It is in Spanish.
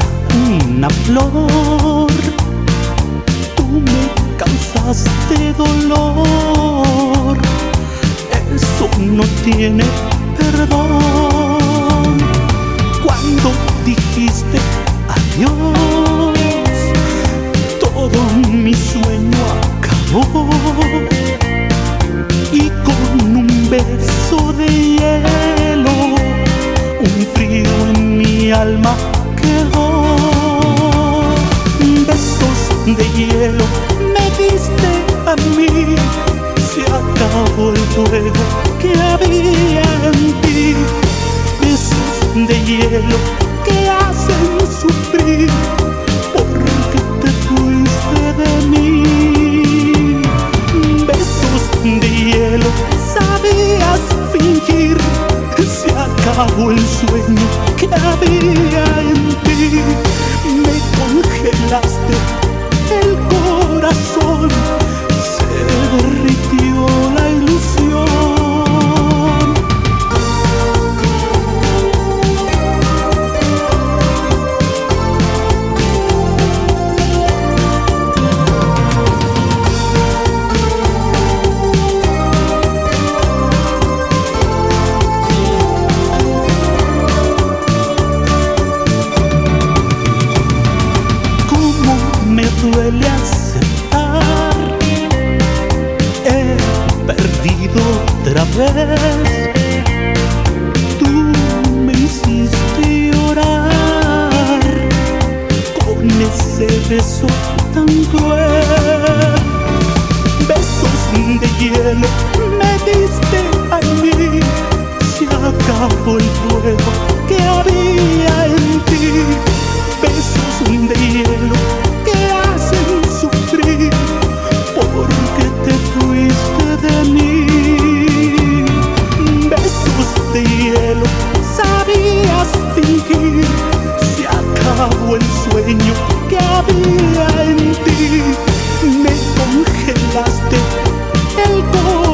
una flor. Tú me causaste dolor. Eso no tiene perdón. Cuando dijiste adiós, todo mi sueño acabó. Y con un beso de hielo, un frío en mi alma Me diste a mí, se acabó el fuego que había en ti. Besos de hielo que hacen sufrir porque te fuiste de mí. Besos de hielo, sabías fingir, se acabó el sueño que había en ti. Me congelaste el corazón, Tú me hiciste llorar con ese beso tan cruel. Besos de hielo me diste a mí. Se acabó el fuego que había en ti. Besos de hielo sueño que había en ti, me congelaste el corazón.